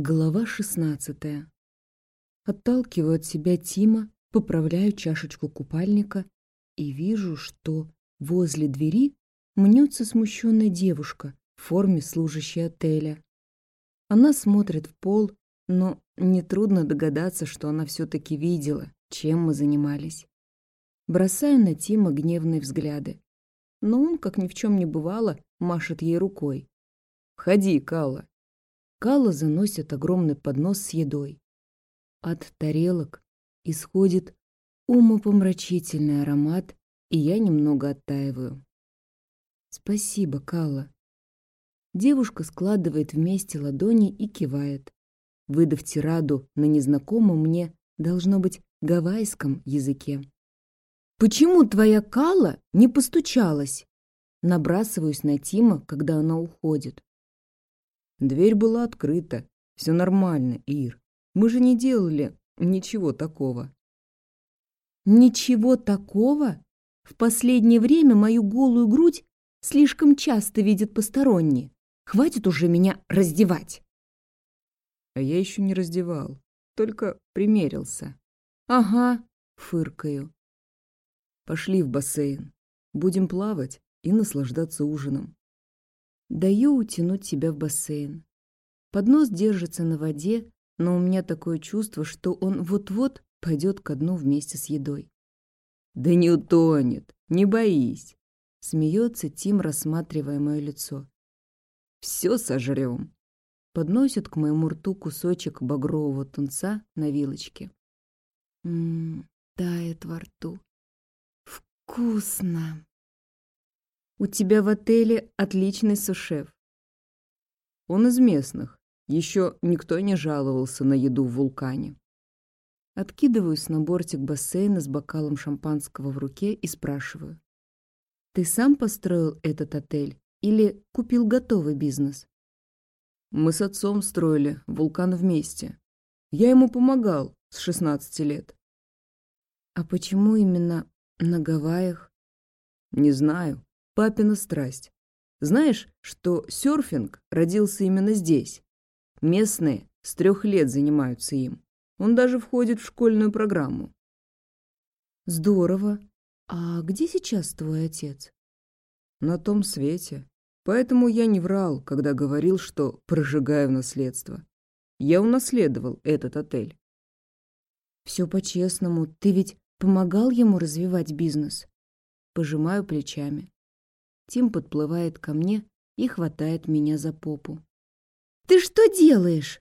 Глава шестнадцатая. Отталкиваю от себя Тима, поправляю чашечку купальника и вижу, что возле двери мнется смущенная девушка в форме служащей отеля. Она смотрит в пол, но нетрудно догадаться, что она все-таки видела, чем мы занимались. Бросаю на Тима гневные взгляды. Но он, как ни в чем не бывало, машет ей рукой. «Входи, Калла, Калла заносит огромный поднос с едой. От тарелок исходит умопомрачительный аромат, и я немного оттаиваю. «Спасибо, Калла». Девушка складывает вместе ладони и кивает, выдав тираду на незнакомом мне, должно быть, гавайском языке. «Почему твоя Калла не постучалась?» Набрасываюсь на Тима, когда она уходит. Дверь была открыта. Все нормально, Ир. Мы же не делали ничего такого. Ничего такого? В последнее время мою голую грудь слишком часто видят посторонние. Хватит уже меня раздевать. А я еще не раздевал, только примерился. Ага, фыркаю. Пошли в бассейн. Будем плавать и наслаждаться ужином. Даю утянуть себя в бассейн. Поднос держится на воде, но у меня такое чувство, что он вот-вот пойдет ко дну вместе с едой. «Да не утонет, не боись!» Смеется Тим, рассматривая мое лицо. «Все сожрем!» Подносит к моему рту кусочек багрового тунца на вилочке. Ммм, тает во рту. Вкусно! У тебя в отеле отличный сушеф. Он из местных. Еще никто не жаловался на еду в вулкане. Откидываюсь на бортик бассейна с бокалом шампанского в руке и спрашиваю. Ты сам построил этот отель или купил готовый бизнес? Мы с отцом строили вулкан вместе. Я ему помогал с 16 лет. А почему именно на Гавайях? Не знаю папина страсть. Знаешь, что серфинг родился именно здесь? Местные с трех лет занимаются им. Он даже входит в школьную программу. Здорово. А где сейчас твой отец? На том свете. Поэтому я не врал, когда говорил, что прожигаю наследство. Я унаследовал этот отель. Все по-честному. Ты ведь помогал ему развивать бизнес? Пожимаю плечами. Тим подплывает ко мне и хватает меня за попу. «Ты что делаешь?»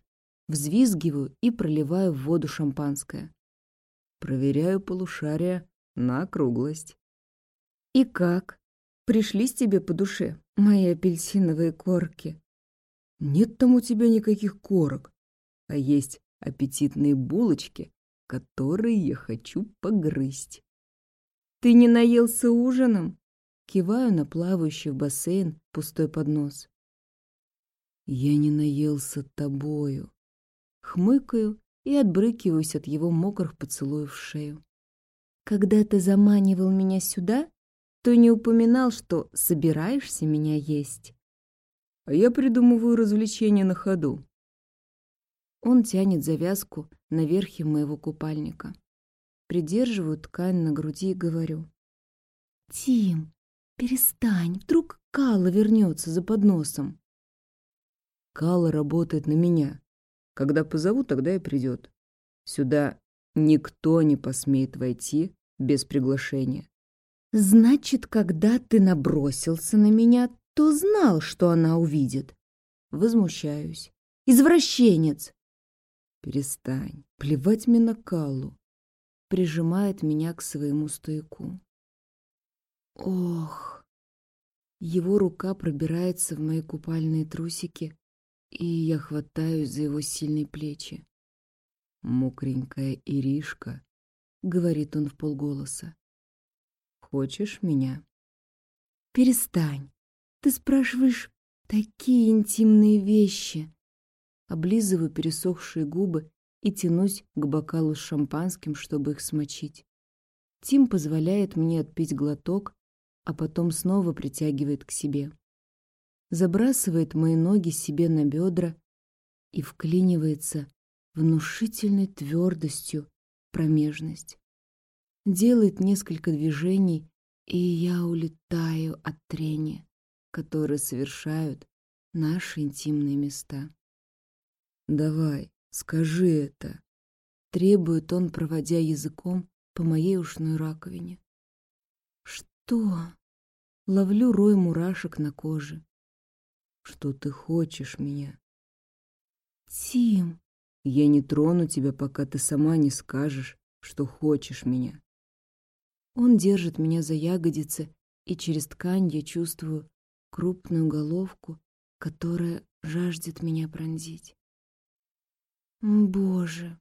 Взвизгиваю и проливаю в воду шампанское. Проверяю полушария на округлость. «И как? Пришлись тебе по душе, мои апельсиновые корки?» «Нет там у тебя никаких корок, а есть аппетитные булочки, которые я хочу погрызть». «Ты не наелся ужином?» Киваю на плавающий в бассейн пустой поднос. Я не наелся тобою. Хмыкаю и отбрыкиваюсь от его мокрых поцелуев в шею. Когда ты заманивал меня сюда, то не упоминал, что собираешься меня есть. А я придумываю развлечения на ходу. Он тянет завязку на верхе моего купальника. Придерживаю ткань на груди и говорю. «Тим, Перестань, вдруг Калла вернется за подносом. Калла работает на меня. Когда позову, тогда и придет. Сюда никто не посмеет войти без приглашения. Значит, когда ты набросился на меня, то знал, что она увидит. Возмущаюсь. Извращенец! Перестань. Плевать мне на Каллу. Прижимает меня к своему стояку. Ох! Его рука пробирается в мои купальные трусики, и я хватаюсь за его сильные плечи. «Мокренькая Иришка», — говорит он в полголоса. «Хочешь меня?» «Перестань. Ты спрашиваешь такие интимные вещи». Облизываю пересохшие губы и тянусь к бокалу с шампанским, чтобы их смочить. Тим позволяет мне отпить глоток, а потом снова притягивает к себе. Забрасывает мои ноги себе на бедра, и вклинивается внушительной твердостью промежность. Делает несколько движений, и я улетаю от трения, которые совершают наши интимные места. «Давай, скажи это», — требует он, проводя языком по моей ушной раковине. «Что?» Ловлю рой мурашек на коже. «Что ты хочешь меня?» «Тим!» «Я не трону тебя, пока ты сама не скажешь, что хочешь меня». Он держит меня за ягодицы, и через ткань я чувствую крупную головку, которая жаждет меня пронзить. Боже,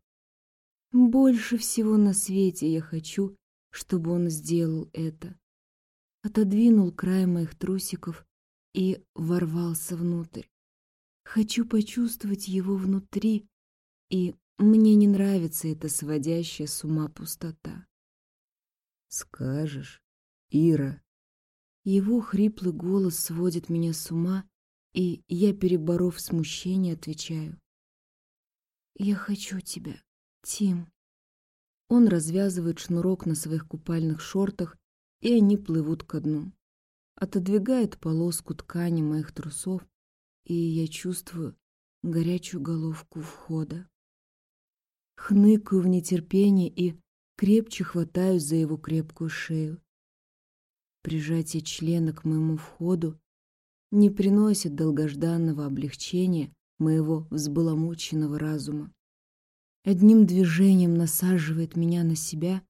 больше всего на свете я хочу, чтобы он сделал это. Отодвинул край моих трусиков и ворвался внутрь. Хочу почувствовать его внутри, и мне не нравится эта сводящая с ума пустота. «Скажешь, Ира?» Его хриплый голос сводит меня с ума, и я, переборов смущение, отвечаю. «Я хочу тебя, Тим». Он развязывает шнурок на своих купальных шортах, и они плывут ко дну. Отодвигает полоску ткани моих трусов, и я чувствую горячую головку входа. Хныкаю в нетерпении и крепче хватаюсь за его крепкую шею. Прижатие члена к моему входу не приносит долгожданного облегчения моего взбаламученного разума. Одним движением насаживает меня на себя,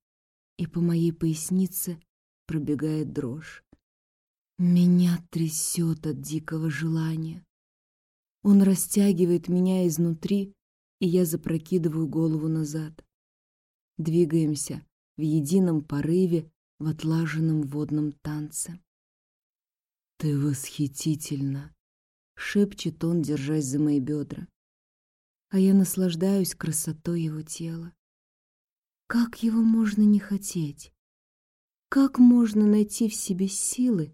и по моей пояснице пробегает дрожь. Меня трясет от дикого желания. Он растягивает меня изнутри, и я запрокидываю голову назад. Двигаемся в едином порыве, в отлаженном водном танце. «Ты восхитительна!» — шепчет он, держась за мои бедра. А я наслаждаюсь красотой его тела. Как его можно не хотеть? Как можно найти в себе силы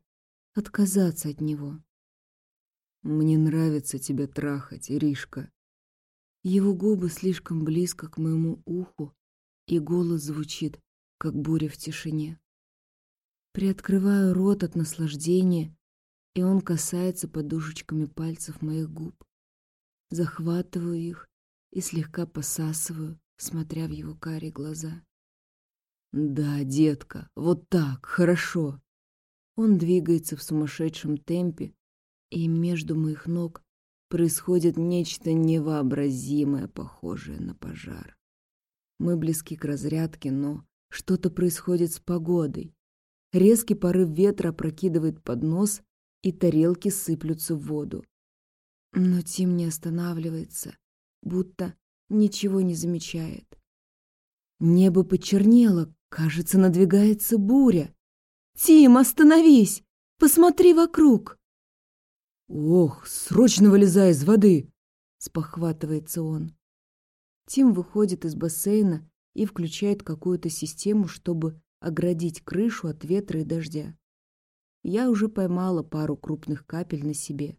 отказаться от него? Мне нравится тебя трахать, Иришка. Его губы слишком близко к моему уху, и голос звучит, как буря в тишине. Приоткрываю рот от наслаждения, и он касается подушечками пальцев моих губ. Захватываю их и слегка посасываю, смотря в его карие глаза. «Да, детка, вот так, хорошо!» Он двигается в сумасшедшем темпе, и между моих ног происходит нечто невообразимое, похожее на пожар. Мы близки к разрядке, но что-то происходит с погодой. Резкий порыв ветра опрокидывает поднос, и тарелки сыплются в воду. Но Тим не останавливается, будто ничего не замечает. Небо почернело, кажется, надвигается буря. «Тим, остановись! Посмотри вокруг!» «Ох, срочно вылезай из воды!» — спохватывается он. Тим выходит из бассейна и включает какую-то систему, чтобы оградить крышу от ветра и дождя. Я уже поймала пару крупных капель на себе.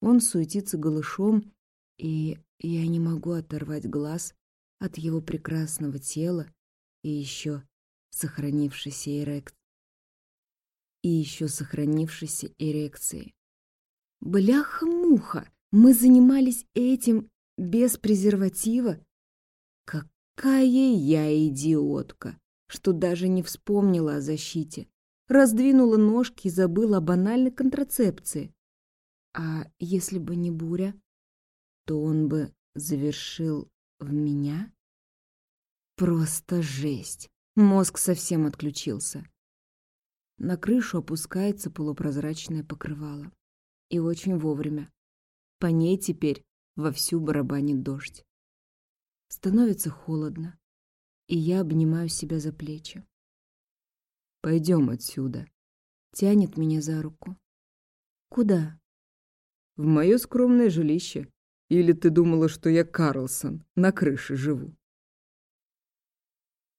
Он суетится голышом, и я не могу оторвать глаз от его прекрасного тела и еще сохранившейся эрекции. И еще сохранившейся эрекции. Бляха-муха! Мы занимались этим без презерватива? Какая я идиотка, что даже не вспомнила о защите. Раздвинула ножки и забыла о банальной контрацепции. А если бы не буря, то он бы завершил в меня? Просто жесть. Мозг совсем отключился. На крышу опускается полупрозрачное покрывало. И очень вовремя. По ней теперь вовсю барабанит дождь. Становится холодно, и я обнимаю себя за плечи. Пойдем отсюда. Тянет меня за руку. Куда? В мое скромное жилище. Или ты думала, что я Карлсон, на крыше живу?